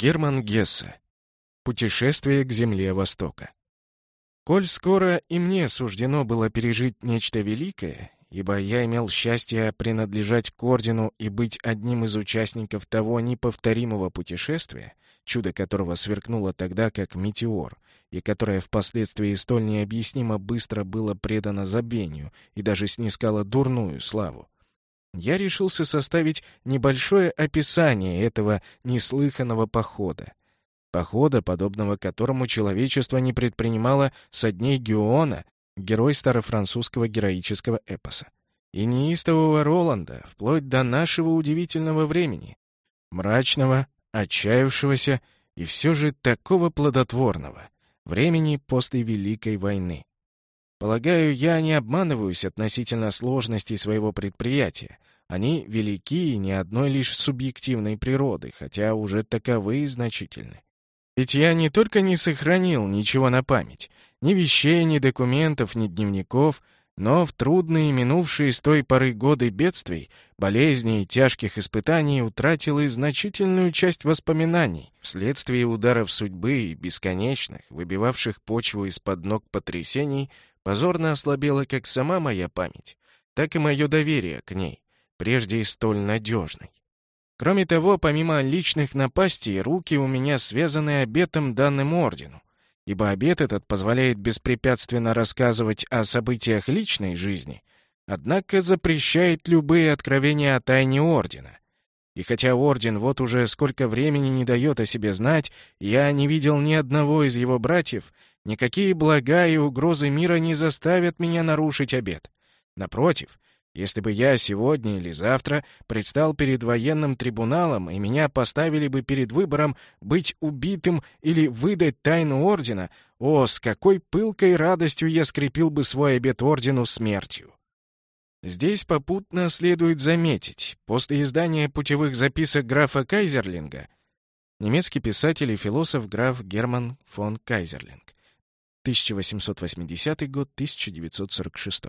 Герман Гессе. Путешествие к земле Востока. Коль скоро и мне суждено было пережить нечто великое, ибо я имел счастье принадлежать к ордену и быть одним из участников того неповторимого путешествия, чудо которого сверкнуло тогда как метеор, и которое впоследствии столь необъяснимо быстро было предано забвению и даже снискало дурную славу. Я решился составить небольшое описание этого неслыханного похода, похода, подобного которому человечество не предпринимало со дней Геона, герой старофранцузского героического эпоса, и неистового Роланда, вплоть до нашего удивительного времени, мрачного, отчаявшегося и все же такого плодотворного, времени после Великой войны. Полагаю, я не обманываюсь относительно сложностей своего предприятия. Они велики и не одной лишь субъективной природы, хотя уже таковые значительны. Ведь я не только не сохранил ничего на память, ни вещей, ни документов, ни дневников, но в трудные минувшие с той поры годы бедствий, болезней и тяжких испытаний утратил и значительную часть воспоминаний вследствие ударов судьбы и бесконечных, выбивавших почву из-под ног потрясений, позорно ослабела как сама моя память, так и мое доверие к ней, прежде и столь надежной. Кроме того, помимо личных напастей, руки у меня связаны обетом данным ордену, ибо обет этот позволяет беспрепятственно рассказывать о событиях личной жизни, однако запрещает любые откровения о тайне ордена. И хотя орден вот уже сколько времени не дает о себе знать, я не видел ни одного из его братьев, никакие блага и угрозы мира не заставят меня нарушить обет. Напротив, если бы я сегодня или завтра предстал перед военным трибуналом, и меня поставили бы перед выбором быть убитым или выдать тайну ордена, о, с какой пылкой радостью я скрепил бы свой обет ордену смертью. Здесь попутно следует заметить, после издания путевых записок графа Кайзерлинга, немецкий писатель и философ граф Герман фон Кайзерлинг, 1880 год, 1946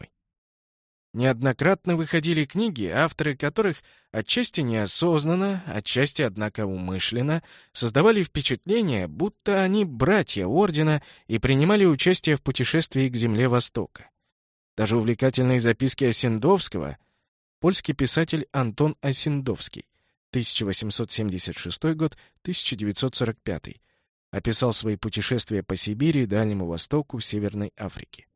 Неоднократно выходили книги, авторы которых отчасти неосознанно, отчасти, однако, умышленно создавали впечатление, будто они братья Ордена и принимали участие в путешествии к земле Востока. Даже увлекательные записки Осендовского польский писатель Антон Осендовский 1876 год, 1945 описал свои путешествия по Сибири, Дальнему Востоку, Северной Африке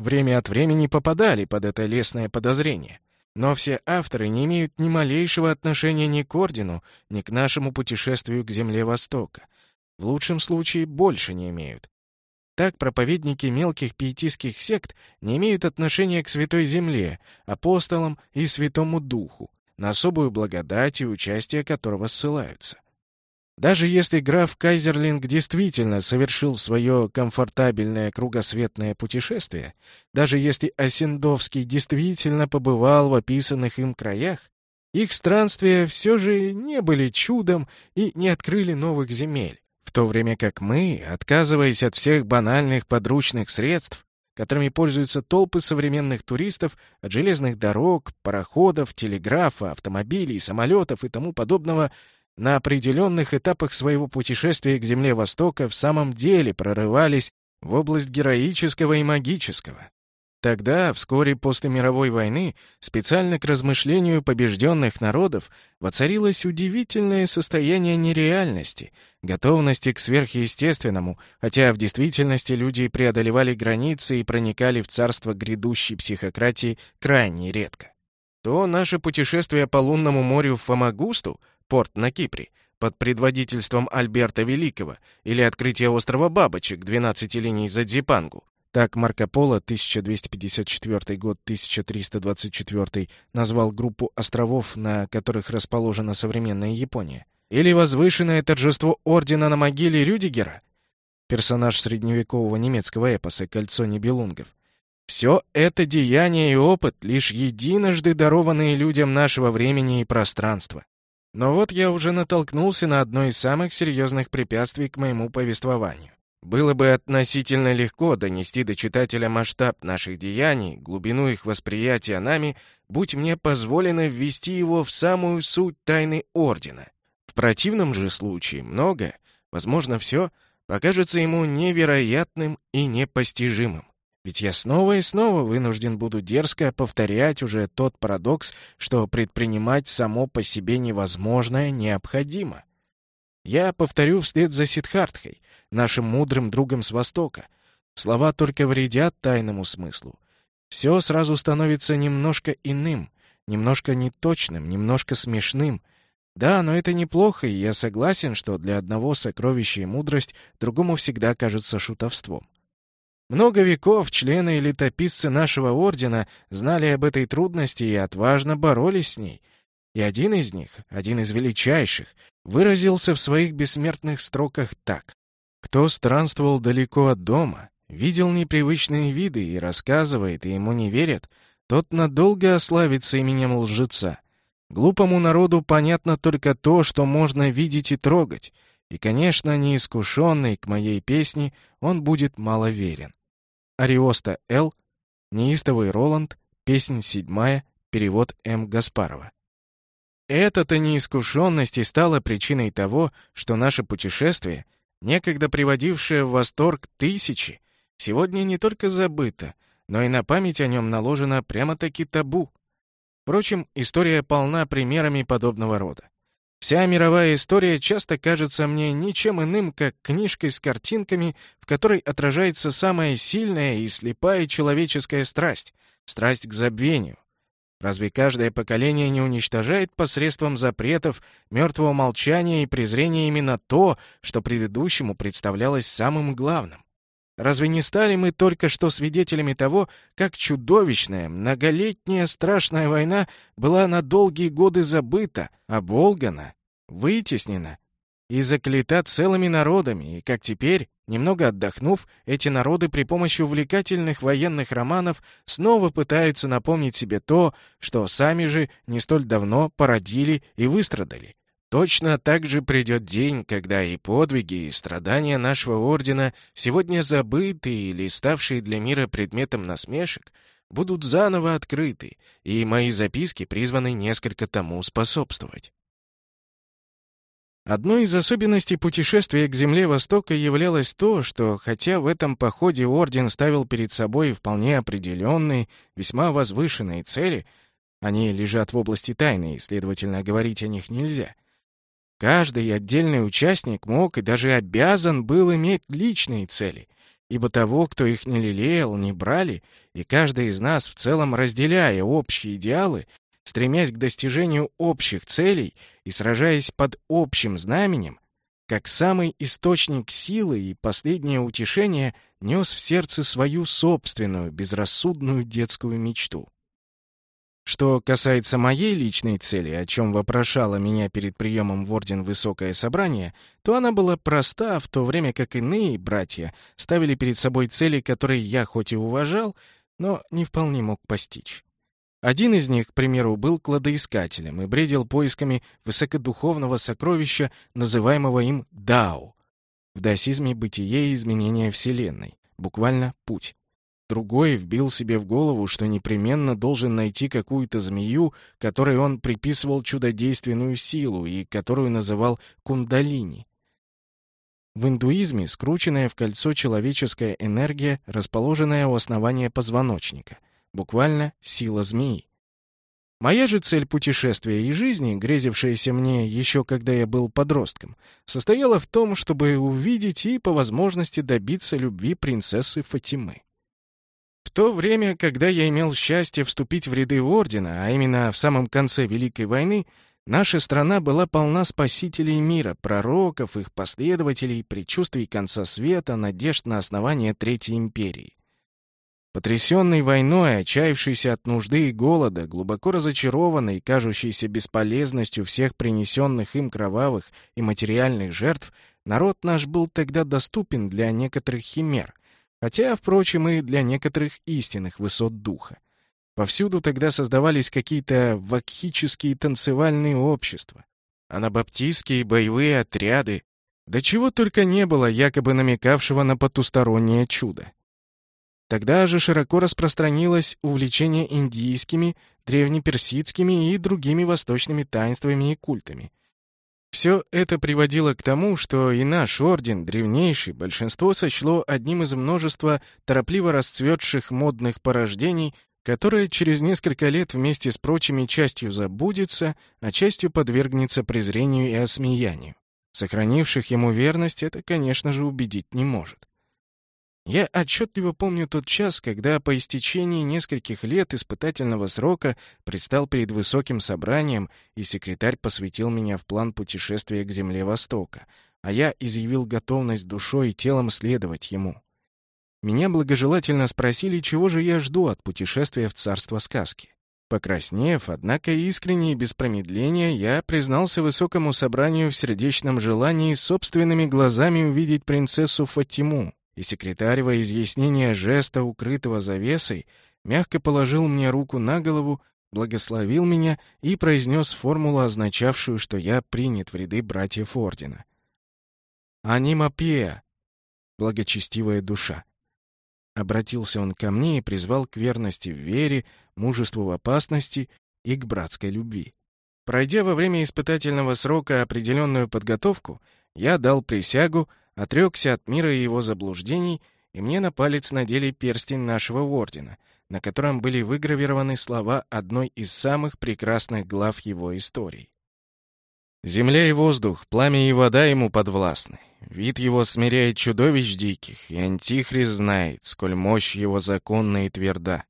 время от времени попадали под это лесное подозрение. Но все авторы не имеют ни малейшего отношения ни к Ордену, ни к нашему путешествию к земле Востока. В лучшем случае больше не имеют. Так проповедники мелких пиетистских сект не имеют отношения к Святой Земле, апостолам и Святому Духу, на особую благодать и участие которого ссылаются. Даже если граф Кайзерлинг действительно совершил свое комфортабельное кругосветное путешествие, даже если Осендовский действительно побывал в описанных им краях, их странствия все же не были чудом и не открыли новых земель, в то время как мы, отказываясь от всех банальных подручных средств, которыми пользуются толпы современных туристов, от железных дорог, пароходов, телеграфа, автомобилей, самолетов и тому подобного, на определенных этапах своего путешествия к земле Востока в самом деле прорывались в область героического и магического. Тогда, вскоре после мировой войны, специально к размышлению побежденных народов воцарилось удивительное состояние нереальности, готовности к сверхъестественному, хотя в действительности люди преодолевали границы и проникали в царство грядущей психократии крайне редко. То наше путешествие по лунному морю в Фомагусту порт на Кипре, под предводительством Альберта Великого, или открытие острова Бабочек, 12 линий за Дзипангу. Так Марко Поло, 1254 год, 1324, назвал группу островов, на которых расположена современная Япония. Или возвышенное торжество ордена на могиле Рюдигера, персонаж средневекового немецкого эпоса «Кольцо Нибелунгов». Все это деяние и опыт, лишь единожды дарованные людям нашего времени и пространства. Но вот я уже натолкнулся на одно из самых серьезных препятствий к моему повествованию. Было бы относительно легко донести до читателя масштаб наших деяний, глубину их восприятия нами, будь мне позволено ввести его в самую суть тайны Ордена. В противном же случае многое, возможно, все, покажется ему невероятным и непостижимым. Ведь я снова и снова вынужден буду дерзко повторять уже тот парадокс, что предпринимать само по себе невозможное необходимо. Я повторю вслед за Сидхартхой, нашим мудрым другом с Востока. Слова только вредят тайному смыслу. Все сразу становится немножко иным, немножко неточным, немножко смешным. Да, но это неплохо, и я согласен, что для одного сокровище и мудрость другому всегда кажется шутовством. Много веков члены и летописцы нашего ордена знали об этой трудности и отважно боролись с ней. И один из них, один из величайших, выразился в своих бессмертных строках так. «Кто странствовал далеко от дома, видел непривычные виды и рассказывает, и ему не верят, тот надолго ославится именем лжеца. Глупому народу понятно только то, что можно видеть и трогать, и, конечно, неискушенный к моей песне он будет маловерен. Ариоста Л., Неистовый Роланд, песнь седьмая, перевод М. Гаспарова. Эта-то неискушенность и стала причиной того, что наше путешествие, некогда приводившее в восторг тысячи, сегодня не только забыто, но и на память о нем наложено прямо-таки табу. Впрочем, история полна примерами подобного рода. Вся мировая история часто кажется мне ничем иным, как книжкой с картинками, в которой отражается самая сильная и слепая человеческая страсть — страсть к забвению. Разве каждое поколение не уничтожает посредством запретов, мертвого молчания и презрения именно то, что предыдущему представлялось самым главным? Разве не стали мы только что свидетелями того, как чудовищная, многолетняя страшная война была на долгие годы забыта, оболгана, вытеснена и заклята целыми народами, и как теперь, немного отдохнув, эти народы при помощи увлекательных военных романов снова пытаются напомнить себе то, что сами же не столь давно породили и выстрадали. Точно так же придет день, когда и подвиги, и страдания нашего ордена, сегодня забытые или ставшие для мира предметом насмешек, будут заново открыты, и мои записки призваны несколько тому способствовать. Одной из особенностей путешествия к земле Востока являлось то, что, хотя в этом походе орден ставил перед собой вполне определенные, весьма возвышенные цели, они лежат в области тайны, и, следовательно, говорить о них нельзя — Каждый отдельный участник мог и даже обязан был иметь личные цели, ибо того, кто их не лелеял, не брали, и каждый из нас, в целом разделяя общие идеалы, стремясь к достижению общих целей и сражаясь под общим знаменем, как самый источник силы и последнее утешение, нес в сердце свою собственную безрассудную детскую мечту. Что касается моей личной цели, о чем вопрошало меня перед приемом в Орден Высокое Собрание, то она была проста, в то время как иные братья ставили перед собой цели, которые я хоть и уважал, но не вполне мог постичь. Один из них, к примеру, был кладоискателем и бредил поисками высокодуховного сокровища, называемого им Дао. В даосизме бытие и изменение Вселенной, буквально путь. Другой вбил себе в голову, что непременно должен найти какую-то змею, которой он приписывал чудодейственную силу и которую называл кундалини. В индуизме скрученная в кольцо человеческая энергия, расположенная у основания позвоночника, буквально сила змеи. Моя же цель путешествия и жизни, грезившаяся мне еще когда я был подростком, состояла в том, чтобы увидеть и по возможности добиться любви принцессы Фатимы. То время, когда я имел счастье вступить в ряды Ордена, а именно в самом конце Великой войны, наша страна была полна спасителей мира, пророков, их последователей, предчувствий конца света, надежд на основание Третьей империи. Потрясенный войной, отчаявшийся от нужды и голода, глубоко разочарованный, кажущийся бесполезностью всех принесенных им кровавых и материальных жертв, народ наш был тогда доступен для некоторых химер, Хотя, впрочем, и для некоторых истинных высот духа. Повсюду тогда создавались какие-то вакхические танцевальные общества, анабаптистские боевые отряды, да чего только не было, якобы намекавшего на потустороннее чудо. Тогда же широко распространилось увлечение индийскими, древнеперсидскими и другими восточными таинствами и культами. Все это приводило к тому, что и наш орден, древнейший, большинство сочло одним из множества торопливо расцветших модных порождений, которое через несколько лет вместе с прочими частью забудется, а частью подвергнется презрению и осмеянию. Сохранивших ему верность это, конечно же, убедить не может. Я отчетливо помню тот час, когда по истечении нескольких лет испытательного срока предстал перед высоким собранием, и секретарь посвятил меня в план путешествия к земле Востока, а я изъявил готовность душой и телом следовать ему. Меня благожелательно спросили, чего же я жду от путешествия в царство сказки. Покраснев, однако искренне и без промедления, я признался высокому собранию в сердечном желании собственными глазами увидеть принцессу Фатиму, и секретарь во изъяснение жеста, укрытого завесой, мягко положил мне руку на голову, благословил меня и произнес формулу, означавшую, что я принят в ряды братьев Ордена. «Анима пия» — благочестивая душа. Обратился он ко мне и призвал к верности в вере, мужеству в опасности и к братской любви. Пройдя во время испытательного срока определенную подготовку, я дал присягу, отрекся от мира и его заблуждений, и мне на палец надели перстень нашего ордена, на котором были выгравированы слова одной из самых прекрасных глав его истории. «Земля и воздух, пламя и вода ему подвластны. Вид его смиряет чудовищ диких, и Антихрист знает, сколь мощь его законна и тверда».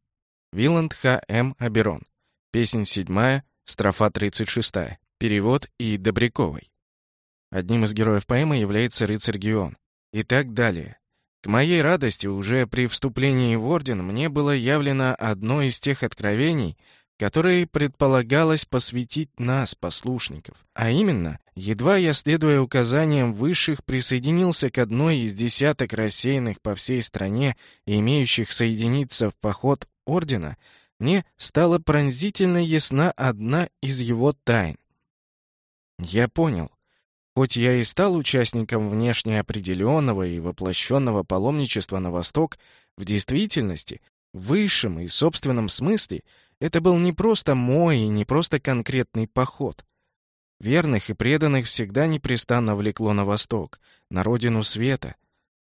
Виланд Х. М. Аберон. Песнь седьмая, строфа тридцать шестая. Перевод И. Добряковой. Одним из героев поэмы является рыцарь Геон. И так далее. К моей радости, уже при вступлении в орден мне было явлено одно из тех откровений, которые предполагалось посвятить нас, послушников. А именно, едва я, следуя указаниям высших, присоединился к одной из десяток рассеянных по всей стране имеющих соединиться в поход ордена, мне стала пронзительно ясна одна из его тайн. Я понял, Хоть я и стал участником внешне определенного и воплощенного паломничества на восток, в действительности, в высшем и собственном смысле, это был не просто мой и не просто конкретный поход. Верных и преданных всегда непрестанно влекло на восток, на родину света.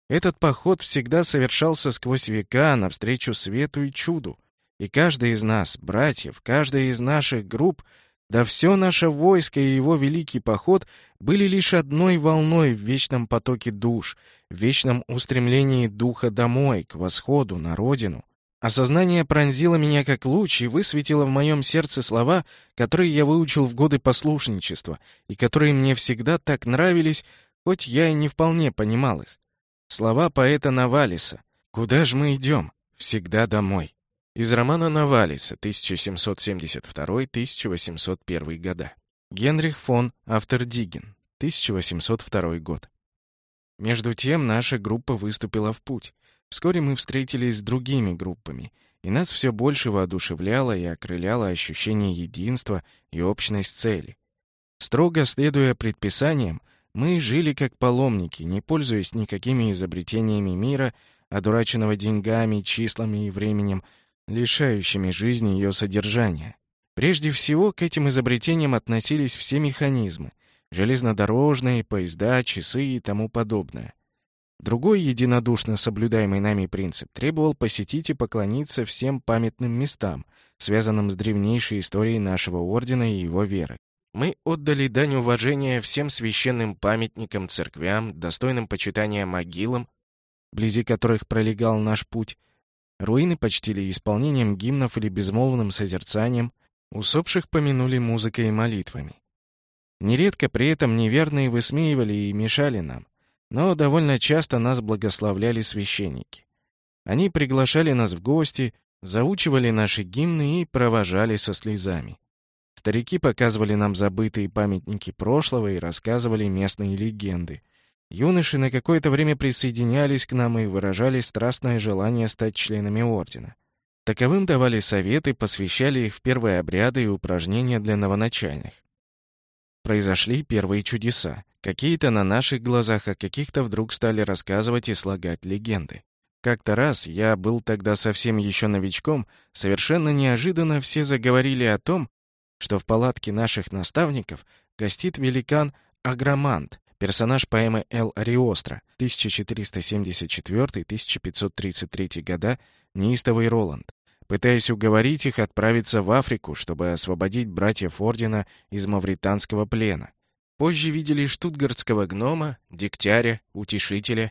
Этот поход всегда совершался сквозь века навстречу свету и чуду. И каждый из нас, братьев, каждая из наших групп — да все наше войско и его великий поход были лишь одной волной в вечном потоке душ, в вечном устремлении духа домой, к восходу, на родину. Осознание пронзило меня как луч и высветило в моем сердце слова, которые я выучил в годы послушничества и которые мне всегда так нравились, хоть я и не вполне понимал их. Слова поэта Навалиса «Куда же мы идем? Всегда домой». Из романа Навалиса 1772-1801 года. Генрих фон Автердиген, 1802 год. Между тем наша группа выступила в путь. Вскоре мы встретились с другими группами, и нас все больше воодушевляло и окрыляло ощущение единства и общность цели. Строго следуя предписаниям, мы жили как паломники, не пользуясь никакими изобретениями мира, одураченного деньгами, числами и временем, лишающими жизни ее содержания. Прежде всего, к этим изобретениям относились все механизмы — железнодорожные, поезда, часы и тому подобное. Другой единодушно соблюдаемый нами принцип требовал посетить и поклониться всем памятным местам, связанным с древнейшей историей нашего ордена и его веры. Мы отдали дань уважения всем священным памятникам, церквям, достойным почитания могилам, вблизи которых пролегал наш путь, Руины почтили исполнением гимнов или безмолвным созерцанием, усопших помянули музыкой и молитвами. Нередко при этом неверные высмеивали и мешали нам, но довольно часто нас благословляли священники. Они приглашали нас в гости, заучивали наши гимны и провожали со слезами. Старики показывали нам забытые памятники прошлого и рассказывали местные легенды. Юноши на какое-то время присоединялись к нам и выражали страстное желание стать членами ордена. Таковым давали советы, посвящали их в первые обряды и упражнения для новоначальных. Произошли первые чудеса. Какие-то на наших глазах, а каких-то вдруг стали рассказывать и слагать легенды. Как-то раз, я был тогда совсем еще новичком, совершенно неожиданно все заговорили о том, что в палатке наших наставников гостит великан Агромант, персонаж поэмы Эл Ариостро, 1474-1533 года, неистовый Роланд, пытаясь уговорить их отправиться в Африку, чтобы освободить братьев Ордена из мавританского плена. Позже видели штутгартского гнома, дегтяря, утешителя.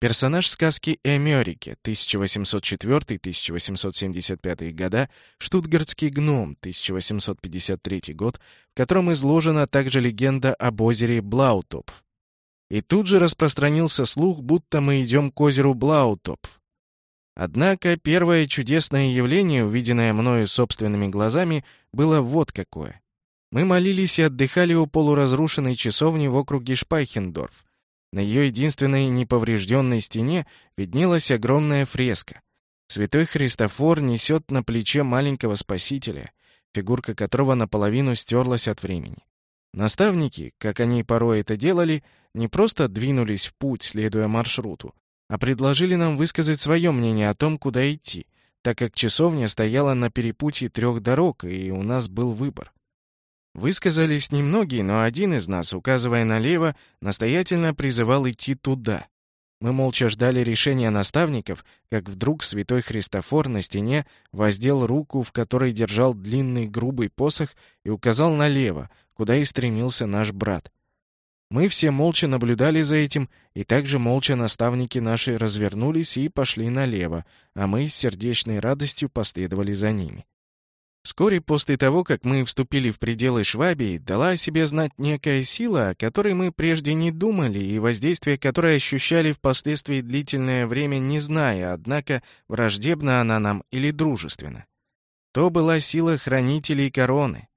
Персонаж сказки Эмерики 1804-1875 года, штутгартский гном 1853 год, в котором изложена также легенда об озере Блаутопф. И тут же распространился слух, будто мы идем к озеру Блаутопф. Однако первое чудесное явление, увиденное мною собственными глазами, было вот какое. Мы молились и отдыхали у полуразрушенной часовни в округе Шпайхендорф. На ее единственной неповрежденной стене виднелась огромная фреска. Святой Христофор несет на плече маленького спасителя, фигурка которого наполовину стерлась от времени. Наставники, как они порой это делали, не просто двинулись в путь, следуя маршруту, а предложили нам высказать свое мнение о том, куда идти, так как часовня стояла на перепутье трех дорог, и у нас был выбор. Высказались немногие, но один из нас, указывая налево, настоятельно призывал идти туда. Мы молча ждали решения наставников, как вдруг святой Христофор на стене воздел руку, в которой держал длинный грубый посох, и указал налево, куда и стремился наш брат. Мы все молча наблюдали за этим, и также молча наставники наши развернулись и пошли налево, а мы с сердечной радостью последовали за ними. Вскоре после того, как мы вступили в пределы Швабии, дала о себе знать некая сила, о которой мы прежде не думали, и воздействие которой ощущали впоследствии длительное время, не зная, однако, враждебна она нам или дружественна. То была сила хранителей короны.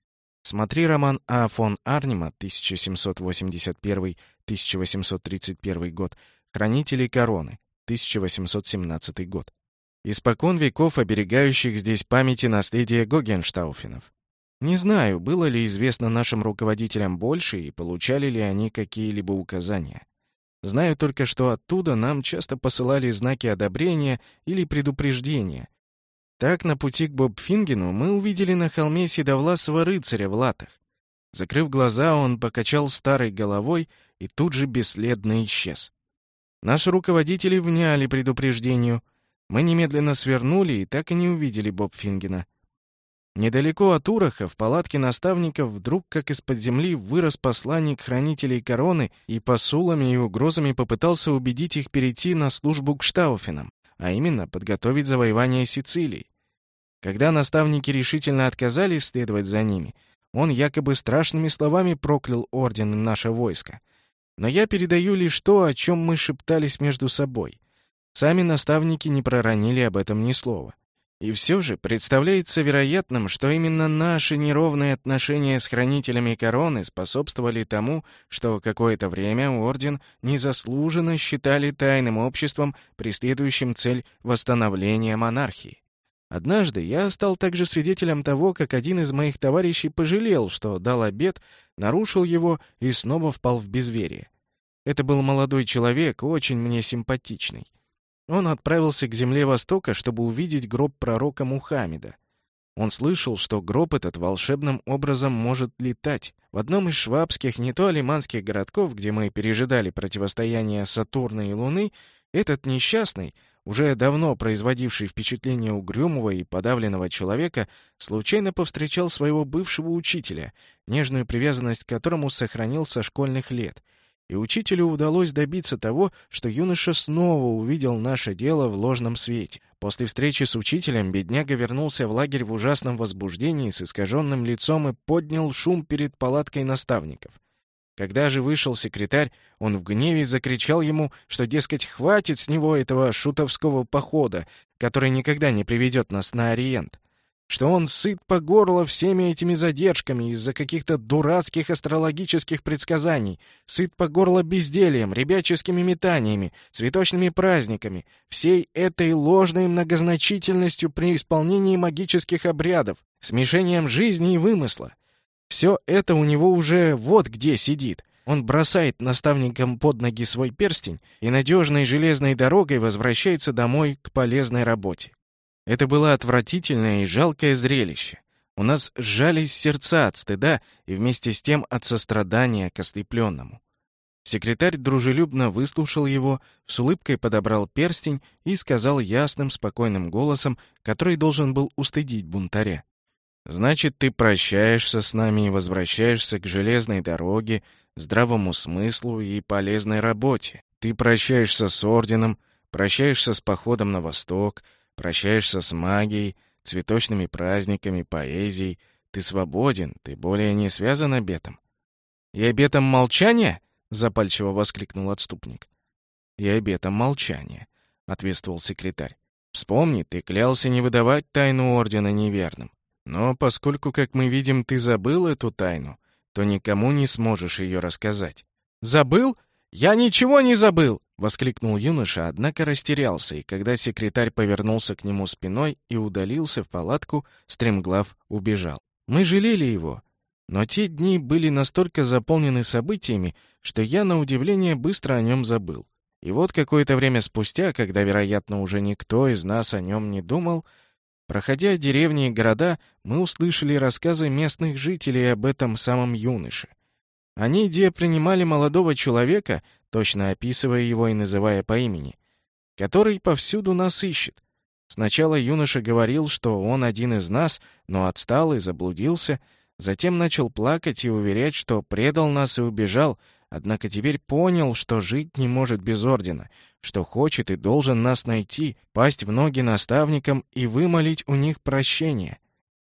Смотри роман А. фон Арнима, 1781-1831 год, «Хранители короны», 1817 год испокон веков оберегающих здесь памяти наследия Гогенштауфенов. Не знаю, было ли известно нашим руководителям больше и получали ли они какие-либо указания. Знаю только, что оттуда нам часто посылали знаки одобрения или предупреждения. Так, на пути к Бобфингену мы увидели на холме седовласого рыцаря в латах. Закрыв глаза, он покачал старой головой и тут же бесследно исчез. Наши руководители вняли предупреждению — мы немедленно свернули и так и не увидели Бобфингена. Недалеко от Ураха, в палатке наставников, вдруг, как из-под земли, вырос посланник хранителей короны и посулами и угрозами попытался убедить их перейти на службу к Штауфенам, а именно подготовить завоевание Сицилии. Когда наставники решительно отказались следовать за ними, он якобы страшными словами проклял орден и наше войско. Но я передаю лишь то, о чем мы шептались между собой. Сами наставники не проронили об этом ни слова. И все же представляется вероятным, что именно наши неровные отношения с хранителями короны способствовали тому, что какое-то время Орден незаслуженно считали тайным обществом, преследующим цель восстановления монархии. Однажды я стал также свидетелем того, как один из моих товарищей пожалел, что дал обед, нарушил его и снова впал в безверие. Это был молодой человек, очень мне симпатичный. Он отправился к земле Востока, чтобы увидеть гроб пророка Мухаммеда. Он слышал, что гроб этот волшебным образом может летать. В одном из швабских, не то алиманских городков, где мы пережидали противостояние Сатурна и Луны, этот несчастный, уже давно производивший впечатление угрюмого и подавленного человека, случайно повстречал своего бывшего учителя, нежную привязанность к которому сохранил со школьных лет — и учителю удалось добиться того, что юноша снова увидел наше дело в ложном свете. После встречи с учителем бедняга вернулся в лагерь в ужасном возбуждении с искаженным лицом и поднял шум перед палаткой наставников. Когда же вышел секретарь, он в гневе закричал ему, что, дескать, хватит с него этого шутовского похода, который никогда не приведет нас на Ориент что он сыт по горло всеми этими задержками из-за каких-то дурацких астрологических предсказаний, сыт по горло бездельем, ребяческими метаниями, цветочными праздниками, всей этой ложной многозначительностью при исполнении магических обрядов, смешением жизни и вымысла. Все это у него уже вот где сидит. Он бросает наставникам под ноги свой перстень и надежной железной дорогой возвращается домой к полезной работе. Это было отвратительное и жалкое зрелище. У нас сжались сердца от стыда и вместе с тем от сострадания к ослепленному. Секретарь дружелюбно выслушал его, с улыбкой подобрал перстень и сказал ясным, спокойным голосом, который должен был устыдить бунтаря. «Значит, ты прощаешься с нами и возвращаешься к железной дороге, здравому смыслу и полезной работе. Ты прощаешься с орденом, прощаешься с походом на восток, прощаешься с магией, цветочными праздниками, поэзией. Ты свободен, ты более не связан обетом». «И обетом молчания?» — запальчиво воскликнул отступник. «И обетом молчания», — ответствовал секретарь. «Вспомни, ты клялся не выдавать тайну Ордена неверным. Но поскольку, как мы видим, ты забыл эту тайну, то никому не сможешь ее рассказать». «Забыл? Я ничего не забыл!» — воскликнул юноша, однако растерялся, и когда секретарь повернулся к нему спиной и удалился в палатку, стремглав убежал. Мы жалели его, но те дни были настолько заполнены событиями, что я, на удивление, быстро о нем забыл. И вот какое-то время спустя, когда, вероятно, уже никто из нас о нем не думал, проходя деревни и города, мы услышали рассказы местных жителей об этом самом юноше. Они где принимали молодого человека, точно описывая его и называя по имени, который повсюду нас ищет. Сначала юноша говорил, что он один из нас, но отстал и заблудился — Затем начал плакать и уверять, что предал нас и убежал, однако теперь понял, что жить не может без ордена, что хочет и должен нас найти, пасть в ноги наставникам и вымолить у них прощение.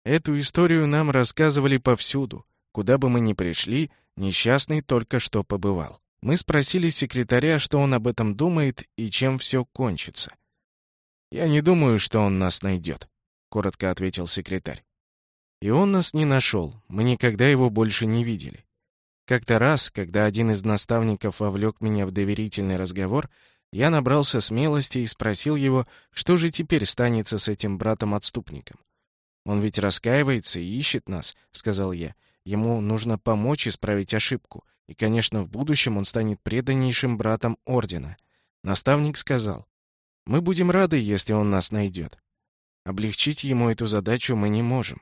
Эту историю нам рассказывали повсюду. Куда бы мы ни пришли, несчастный только что побывал. Мы спросили секретаря, что он об этом думает и чем все кончится. «Я не думаю, что он нас найдет», — коротко ответил секретарь. И он нас не нашел, мы никогда его больше не видели. Как-то раз, когда один из наставников вовлек меня в доверительный разговор, я набрался смелости и спросил его, что же теперь станется с этим братом-отступником. «Он ведь раскаивается и ищет нас», — сказал я. «Ему нужно помочь исправить ошибку, и, конечно, в будущем он станет преданнейшим братом Ордена». Наставник сказал, «Мы будем рады, если он нас найдет. Облегчить ему эту задачу мы не можем.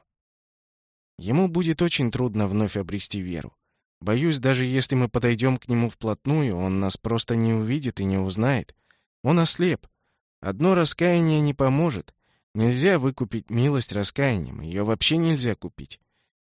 Ему будет очень трудно вновь обрести веру. Боюсь, даже если мы подойдем к нему вплотную, он нас просто не увидит и не узнает. Он ослеп. Одно раскаяние не поможет. Нельзя выкупить милость раскаянием, ее вообще нельзя купить.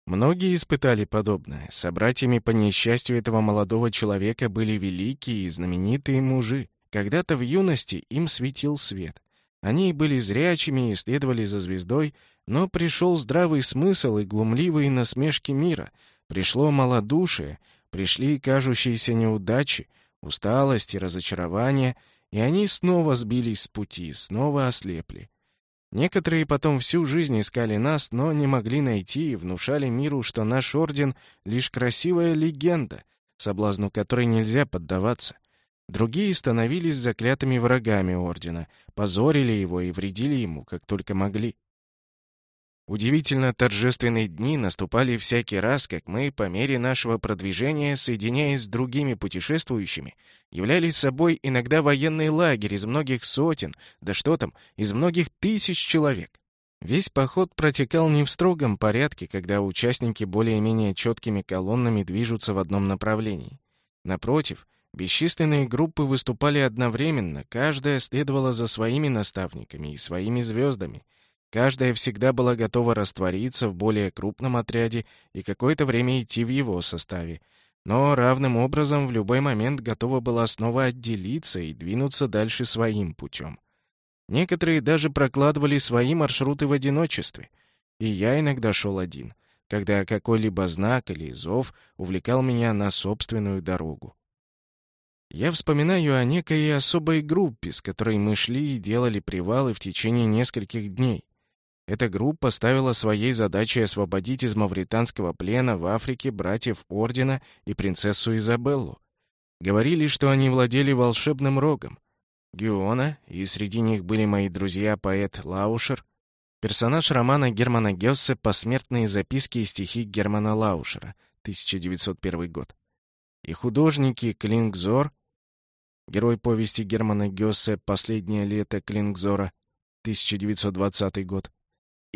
Многие испытали подобное. Собратьями по несчастью этого молодого человека были великие и знаменитые мужи. Когда-то в юности им светил свет. Они были зрячими и следовали за звездой, но пришел здравый смысл и глумливые насмешки мира. Пришло малодушие, пришли кажущиеся неудачи, усталость и разочарование, и они снова сбились с пути, снова ослепли. Некоторые потом всю жизнь искали нас, но не могли найти и внушали миру, что наш орден — лишь красивая легенда, соблазну которой нельзя поддаваться. Другие становились заклятыми врагами ордена, позорили его и вредили ему, как только могли. Удивительно торжественные дни наступали всякий раз, как мы, по мере нашего продвижения, соединяясь с другими путешествующими, являлись собой иногда военный лагерь из многих сотен, да что там, из многих тысяч человек. Весь поход протекал не в строгом порядке, когда участники более-менее четкими колоннами движутся в одном направлении. Напротив, бесчисленные группы выступали одновременно, каждая следовала за своими наставниками и своими звездами — Каждая всегда была готова раствориться в более крупном отряде и какое-то время идти в его составе, но равным образом в любой момент готова была снова отделиться и двинуться дальше своим путем. Некоторые даже прокладывали свои маршруты в одиночестве, и я иногда шел один, когда какой-либо знак или зов увлекал меня на собственную дорогу. Я вспоминаю о некой особой группе, с которой мы шли и делали привалы в течение нескольких дней. Эта группа ставила своей задачей освободить из мавританского плена в Африке братьев Ордена и принцессу Изабеллу. Говорили, что они владели волшебным рогом. Геона, и среди них были мои друзья поэт Лаушер, персонаж романа Германа Гессе «Посмертные записки и стихи Германа Лаушера», 1901 год, и художники Клингзор, герой повести Германа Гессе «Последнее лето Клингзора», 1920 год,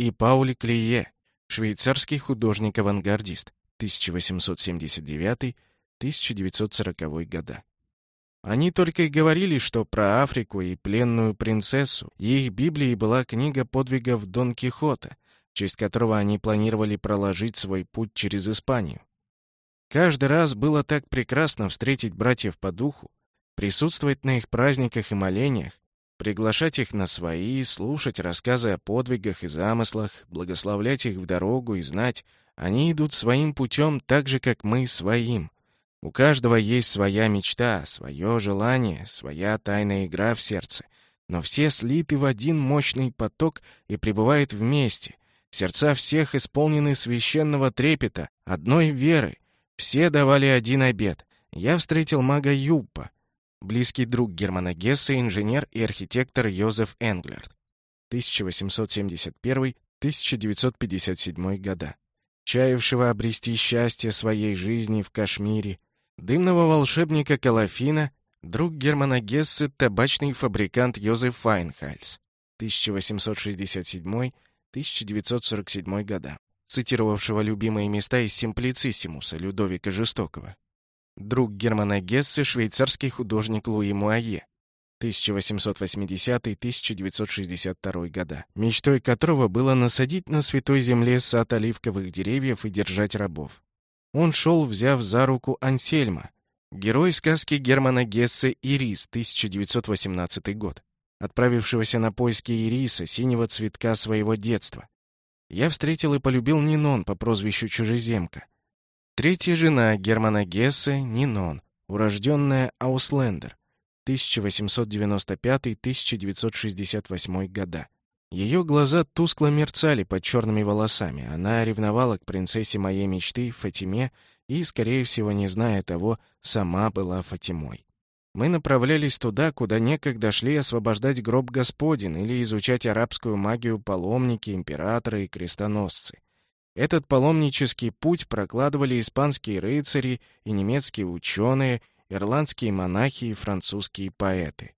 и Паули Клие, швейцарский художник-авангардист, 1879-1940 года. Они только и говорили, что про Африку и пленную принцессу. Их Библией была книга подвигов Дон Кихота, в честь которого они планировали проложить свой путь через Испанию. Каждый раз было так прекрасно встретить братьев по духу, присутствовать на их праздниках и молениях, приглашать их на свои, слушать рассказы о подвигах и замыслах, благословлять их в дорогу и знать, они идут своим путем так же, как мы своим. У каждого есть своя мечта, свое желание, своя тайная игра в сердце. Но все слиты в один мощный поток и пребывают вместе. Сердца всех исполнены священного трепета, одной веры. Все давали один обет. Я встретил мага Юппа, близкий друг Германа Гесса, инженер и архитектор Йозеф Энглерт. 1871-1957 года чаявшего обрести счастье своей жизни в Кашмире, дымного волшебника Калафина, друг Германа Гессе, табачный фабрикант Йозеф Файнхальс, 1867-1947 года, цитировавшего любимые места из Симплициссимуса Людовика Жестокого. Друг Германа Гессе, швейцарский художник Луи Муае, 1880-1962 года, мечтой которого было насадить на святой земле сад оливковых деревьев и держать рабов. Он шел, взяв за руку Ансельма, герой сказки Германа Гессе «Ирис», 1918 год, отправившегося на поиски ириса, синего цветка своего детства. Я встретил и полюбил Нинон по прозвищу Чужеземка. Третья жена Германа Гессе, Нинон, урожденная Ауслендер, 1895-1968 года. Ее глаза тускло мерцали под черными волосами. Она ревновала к принцессе моей мечты, Фатиме, и, скорее всего, не зная того, сама была Фатимой. Мы направлялись туда, куда некогда шли освобождать гроб Господень или изучать арабскую магию паломники, императоры и крестоносцы. Этот паломнический путь прокладывали испанские рыцари и немецкие ученые, ирландские монахи и французские поэты.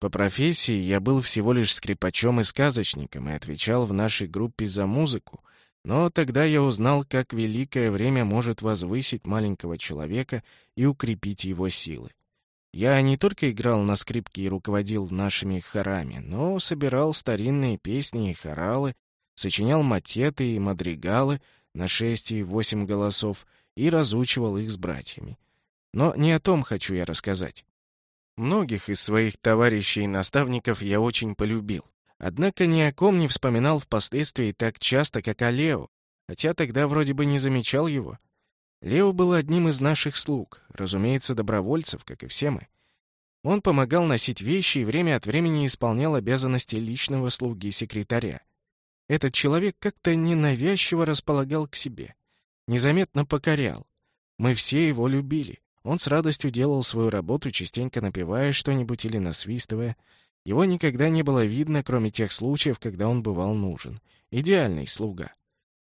По профессии я был всего лишь скрипачом и сказочником и отвечал в нашей группе за музыку, но тогда я узнал, как великое время может возвысить маленького человека и укрепить его силы. Я не только играл на скрипке и руководил нашими хорами, но собирал старинные песни и хоралы, сочинял матеты и мадригалы на шесть и восемь голосов и разучивал их с братьями. Но не о том хочу я рассказать. Многих из своих товарищей и наставников я очень полюбил. Однако ни о ком не вспоминал впоследствии так часто, как о Лео, хотя тогда вроде бы не замечал его. Лео был одним из наших слуг, разумеется, добровольцев, как и все мы. Он помогал носить вещи и время от времени исполнял обязанности личного слуги-секретаря. Этот человек как-то ненавязчиво располагал к себе, незаметно покорял. Мы все его любили. Он с радостью делал свою работу, частенько напевая что-нибудь или насвистывая. Его никогда не было видно, кроме тех случаев, когда он бывал нужен. Идеальный слуга.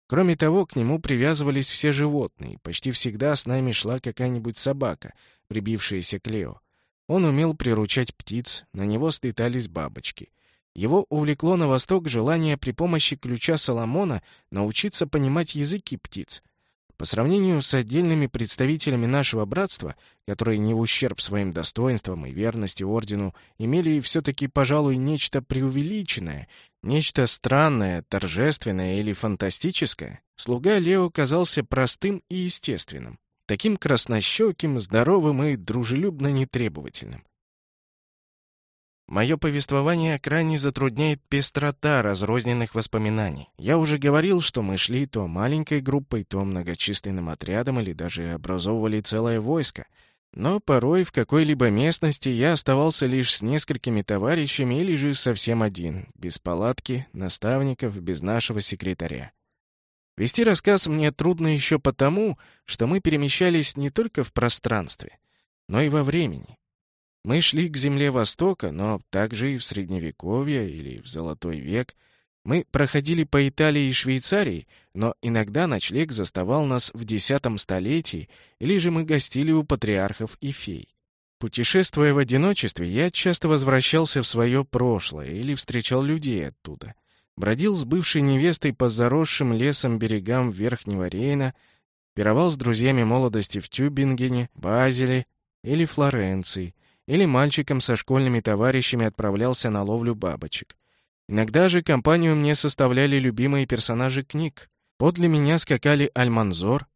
Кроме того, к нему привязывались все животные. Почти всегда с нами шла какая-нибудь собака, прибившаяся к Лео. Он умел приручать птиц, на него слетались бабочки. Его увлекло на восток желание при помощи ключа Соломона научиться понимать языки птиц — по сравнению с отдельными представителями нашего братства, которые не в ущерб своим достоинствам и верности ордену имели все-таки, пожалуй, нечто преувеличенное, нечто странное, торжественное или фантастическое, слуга Лео казался простым и естественным, таким краснощеким, здоровым и дружелюбно нетребовательным. Мое повествование крайне затрудняет пестрота разрозненных воспоминаний. Я уже говорил, что мы шли то маленькой группой, то многочисленным отрядом или даже образовывали целое войско. Но порой в какой-либо местности я оставался лишь с несколькими товарищами или же совсем один, без палатки, наставников, без нашего секретаря. Вести рассказ мне трудно еще потому, что мы перемещались не только в пространстве, но и во времени. Мы шли к земле Востока, но также и в Средневековье или в Золотой век. Мы проходили по Италии и Швейцарии, но иногда ночлег заставал нас в X столетии, или же мы гостили у патриархов и фей. Путешествуя в одиночестве, я часто возвращался в свое прошлое или встречал людей оттуда. Бродил с бывшей невестой по заросшим лесом берегам Верхнего Рейна, пировал с друзьями молодости в Тюбингене, Базеле или Флоренции, или мальчиком со школьными товарищами отправлялся на ловлю бабочек. Иногда же компанию мне составляли любимые персонажи книг. Подле меня скакали Альманзор,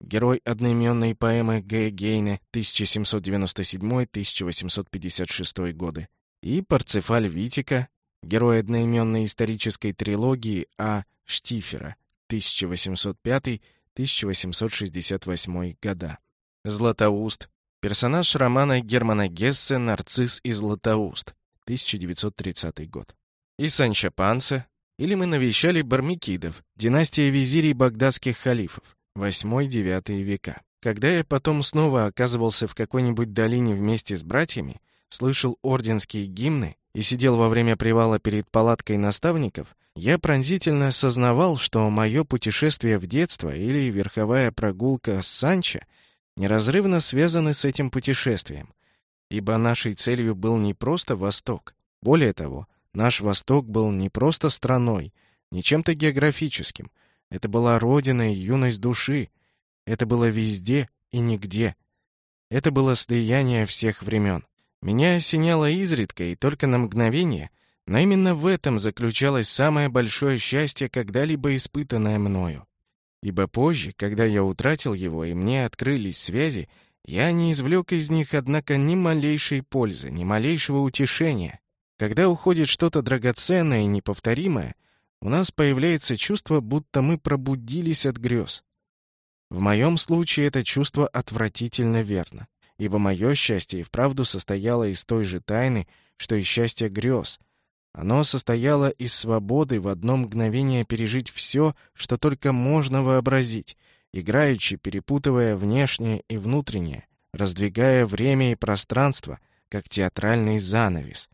герой одноименной поэмы Г. Гейне 1797-1856 годы, и Парцефаль Витика, герой одноименной исторической трилогии А. Штифера 1805-1868 года. Златоуст. Персонаж романа Германа Гессе «Нарцисс и Златоуст» 1930 год. И Санчо Панса, или мы навещали Бармикидов, династия визирей багдадских халифов, 8-9 века. Когда я потом снова оказывался в какой-нибудь долине вместе с братьями, слышал орденские гимны и сидел во время привала перед палаткой наставников, я пронзительно осознавал, что мое путешествие в детство или верховая прогулка с Санчо неразрывно связаны с этим путешествием, ибо нашей целью был не просто Восток. Более того, наш Восток был не просто страной, не чем-то географическим. Это была родина и юность души. Это было везде и нигде. Это было слияние всех времен. Меня осеняло изредка и только на мгновение, но именно в этом заключалось самое большое счастье, когда-либо испытанное мною. Ибо позже, когда я утратил его и мне открылись связи, я не извлек из них, однако, ни малейшей пользы, ни малейшего утешения. Когда уходит что-то драгоценное и неповторимое, у нас появляется чувство, будто мы пробудились от грез. В моем случае это чувство отвратительно верно ибо мое счастье и вправду состояло из той же тайны, что и счастье грез. Оно состояло из свободы в одно мгновение пережить все, что только можно вообразить, играючи, перепутывая внешнее и внутреннее, раздвигая время и пространство, как театральный занавес.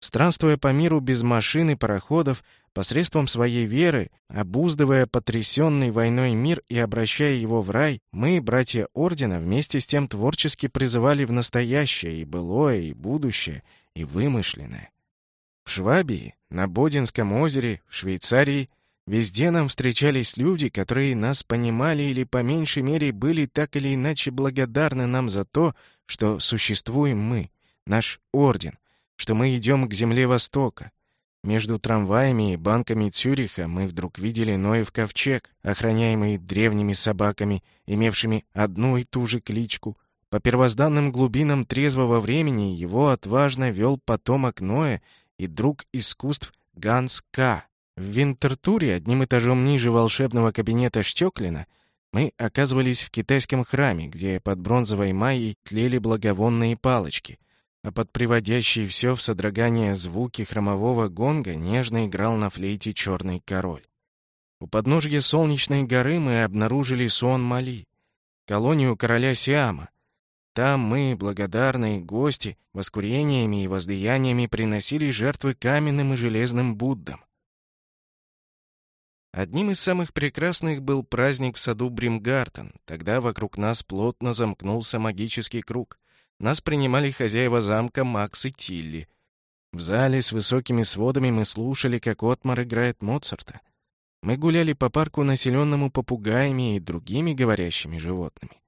Странствуя по миру без машин и пароходов, Посредством своей веры, обуздывая потрясенный войной мир и обращая его в рай, мы, братья Ордена, вместе с тем творчески призывали в настоящее и былое, и будущее, и вымышленное. В Швабии, на Бодинском озере, в Швейцарии везде нам встречались люди, которые нас понимали или по меньшей мере были так или иначе благодарны нам за то, что существуем мы, наш Орден, что мы идем к земле Востока, между трамваями и банками Цюриха мы вдруг видели Ноев ковчег, охраняемый древними собаками, имевшими одну и ту же кличку. По первозданным глубинам трезвого времени его отважно вел потомок Ноя и друг искусств Ганс К. В Винтертуре, одним этажом ниже волшебного кабинета Штёклина, мы оказывались в китайском храме, где под бронзовой майей тлели благовонные палочки — а под приводящие все в содрогание звуки хромового гонга нежно играл на флейте черный король. У подножья Солнечной горы мы обнаружили Сон-Мали, колонию короля Сиама. Там мы, благодарные гости, воскурениями и воздаяниями приносили жертвы каменным и железным Буддам. Одним из самых прекрасных был праздник в саду Бримгартен. Тогда вокруг нас плотно замкнулся магический круг — нас принимали хозяева замка Макс и Тилли. В зале с высокими сводами мы слушали, как Отмар играет Моцарта. Мы гуляли по парку, населенному попугаями и другими говорящими животными.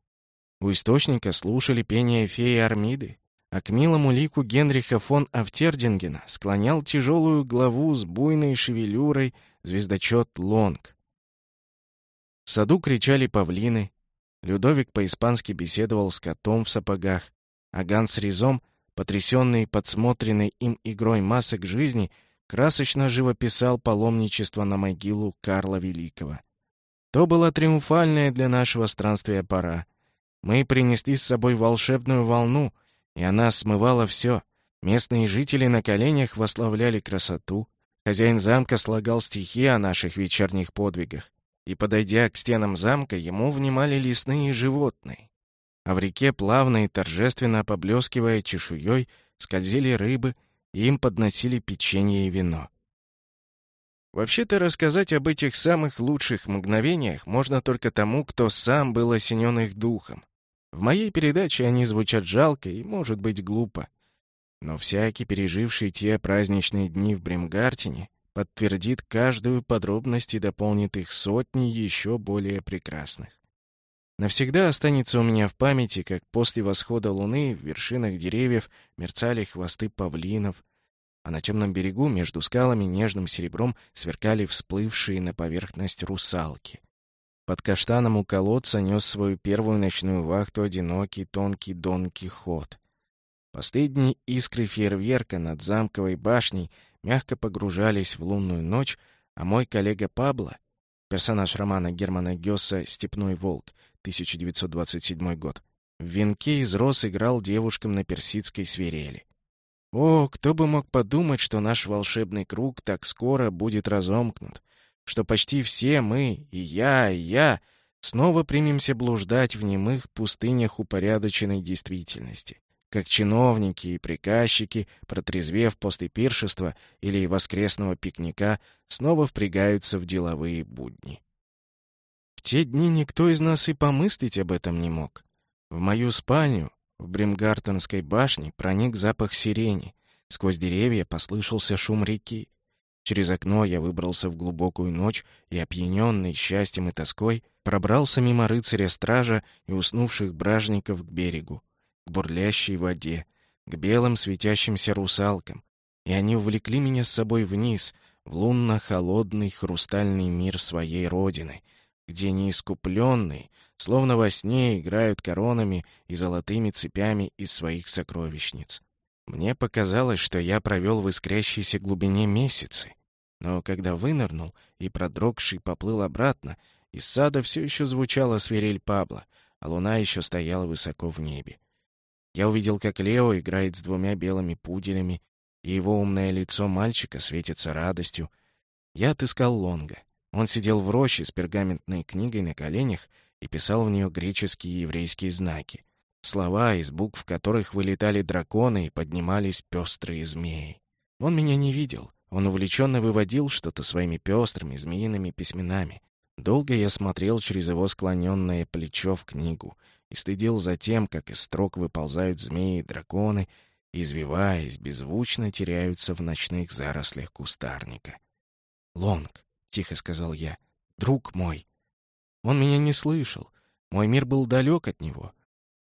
У источника слушали пение феи Армиды, а к милому лику Генриха фон Автердингена склонял тяжелую главу с буйной шевелюрой звездочет Лонг. В саду кричали павлины, Людовик по-испански беседовал с котом в сапогах, а Ганс Ризом, потрясенный подсмотренной им игрой масок жизни, красочно живописал паломничество на могилу Карла Великого. То была триумфальная для нашего странствия пора. Мы принесли с собой волшебную волну, и она смывала все. Местные жители на коленях восславляли красоту. Хозяин замка слагал стихи о наших вечерних подвигах. И, подойдя к стенам замка, ему внимали лесные животные а в реке, плавно и торжественно поблескивая чешуей, скользили рыбы, и им подносили печенье и вино. Вообще-то рассказать об этих самых лучших мгновениях можно только тому, кто сам был осенен их духом. В моей передаче они звучат жалко и, может быть, глупо. Но всякий, переживший те праздничные дни в Бремгартене, подтвердит каждую подробность и дополнит их сотни еще более прекрасных. Навсегда останется у меня в памяти, как после восхода луны в вершинах деревьев мерцали хвосты павлинов, а на темном берегу между скалами нежным серебром сверкали всплывшие на поверхность русалки. Под каштаном у колодца нес свою первую ночную вахту одинокий тонкий Дон Кихот. Последние искры фейерверка над замковой башней мягко погружались в лунную ночь, а мой коллега Пабло, персонаж романа Германа Гёсса «Степной волк», 1927 год, в венке из роз играл девушкам на персидской свирели. О, кто бы мог подумать, что наш волшебный круг так скоро будет разомкнут, что почти все мы, и я, и я, снова примемся блуждать в немых пустынях упорядоченной действительности, как чиновники и приказчики, протрезвев после пиршества или воскресного пикника, снова впрягаются в деловые будни. В те дни никто из нас и помыслить об этом не мог. В мою спальню, в Бремгартенской башне проник запах сирени. Сквозь деревья послышался шум реки. Через окно я выбрался в глубокую ночь и, опьяненный счастьем и тоской, пробрался мимо рыцаря-стража и уснувших бражников к берегу, к бурлящей воде, к белым светящимся русалкам. И они увлекли меня с собой вниз, в лунно-холодный хрустальный мир своей родины, где неискупленные, словно во сне играют коронами и золотыми цепями из своих сокровищниц. Мне показалось, что я провел в искрящейся глубине месяцы. Но когда вынырнул и продрогший поплыл обратно, из сада все еще звучала свирель Пабла, а луна еще стояла высоко в небе. Я увидел, как Лео играет с двумя белыми пуделями, и его умное лицо мальчика светится радостью. Я отыскал Лонга. Он сидел в роще с пергаментной книгой на коленях и писал в нее греческие и еврейские знаки. Слова, из букв которых вылетали драконы и поднимались пестрые змеи. Он меня не видел. Он увлеченно выводил что-то своими пестрыми змеиными письменами. Долго я смотрел через его склоненное плечо в книгу и стыдил за тем, как из строк выползают змеи и драконы, извиваясь, беззвучно теряются в ночных зарослях кустарника. «Лонг», — тихо сказал я, — «друг мой, он меня не слышал. Мой мир был далек от него.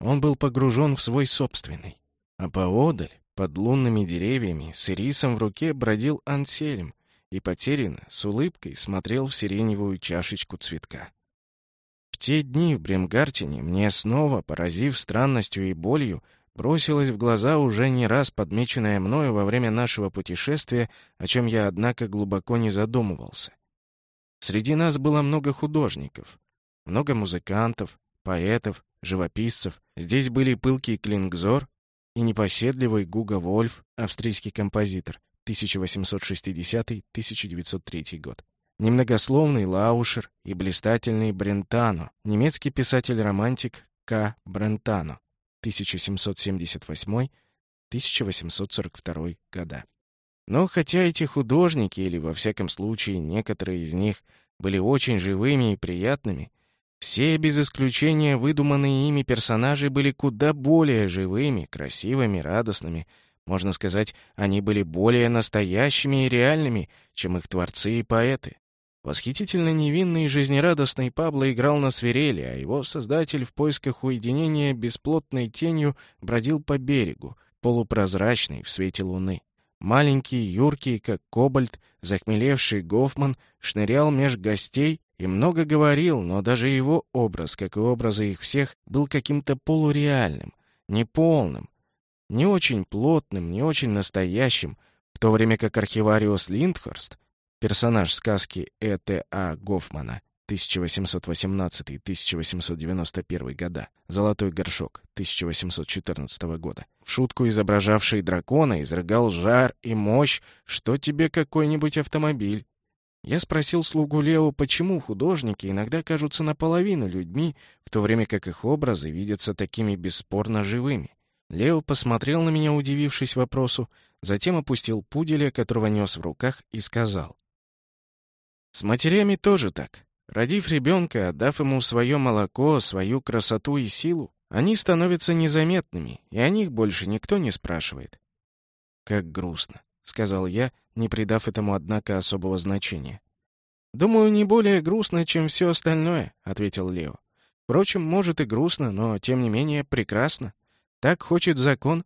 Он был погружен в свой собственный. А поодаль, под лунными деревьями, с ирисом в руке бродил Ансельм и потерянно, с улыбкой, смотрел в сиреневую чашечку цветка. В те дни в Бремгартене мне снова, поразив странностью и болью, бросилась в глаза уже не раз подмеченная мною во время нашего путешествия, о чем я, однако, глубоко не задумывался. Среди нас было много художников, много музыкантов, поэтов, живописцев. Здесь были пылкий Клингзор и непоседливый Гуга Вольф, австрийский композитор, 1860-1903 год. Немногословный Лаушер и блистательный Брентано, немецкий писатель-романтик К. Брентано, 1778-1842 года. Но хотя эти художники, или во всяком случае некоторые из них, были очень живыми и приятными, все без исключения выдуманные ими персонажи были куда более живыми, красивыми, радостными. Можно сказать, они были более настоящими и реальными, чем их творцы и поэты. Восхитительно невинный и жизнерадостный Пабло играл на свирели, а его создатель в поисках уединения бесплотной тенью бродил по берегу, полупрозрачный в свете луны. Маленький, юркий, как кобальт, захмелевший Гофман шнырял меж гостей и много говорил, но даже его образ, как и образы их всех, был каким-то полуреальным, неполным, не очень плотным, не очень настоящим, в то время как архивариус Линдхорст, персонаж сказки Э.Т.А. Гофмана, 1818-1891 года, «Золотой горшок» 1814 года. В шутку изображавший дракона изрыгал жар и мощь, что тебе какой-нибудь автомобиль. Я спросил слугу Лео, почему художники иногда кажутся наполовину людьми, в то время как их образы видятся такими бесспорно живыми. Лео посмотрел на меня, удивившись вопросу, затем опустил пуделя, которого нес в руках, и сказал. «С матерями тоже так. Родив ребенка, отдав ему свое молоко, свою красоту и силу, они становятся незаметными, и о них больше никто не спрашивает. Как грустно. — сказал я, не придав этому, однако, особого значения. «Думаю, не более грустно, чем все остальное», — ответил Лео. «Впрочем, может и грустно, но, тем не менее, прекрасно. Так хочет закон».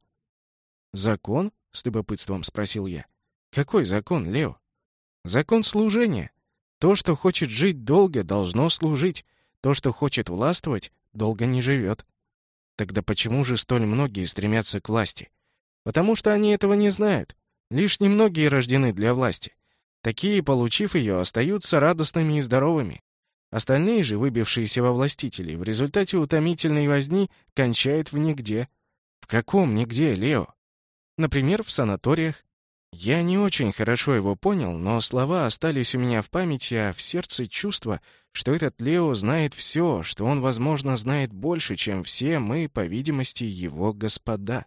«Закон?» — с любопытством спросил я. «Какой закон, Лео?» «Закон служения. То, что хочет жить долго, должно служить. То, что хочет властвовать, долго не живет». Тогда почему же столь многие стремятся к власти? Потому что они этого не знают. Лишь немногие рождены для власти. Такие, получив ее, остаются радостными и здоровыми. Остальные же, выбившиеся во властители, в результате утомительной возни кончают в нигде. В каком нигде, Лео? Например, в санаториях. Я не очень хорошо его понял, но слова остались у меня в памяти, а в сердце чувство, что этот Лео знает все, что он, возможно, знает больше, чем все мы, по видимости, его господа.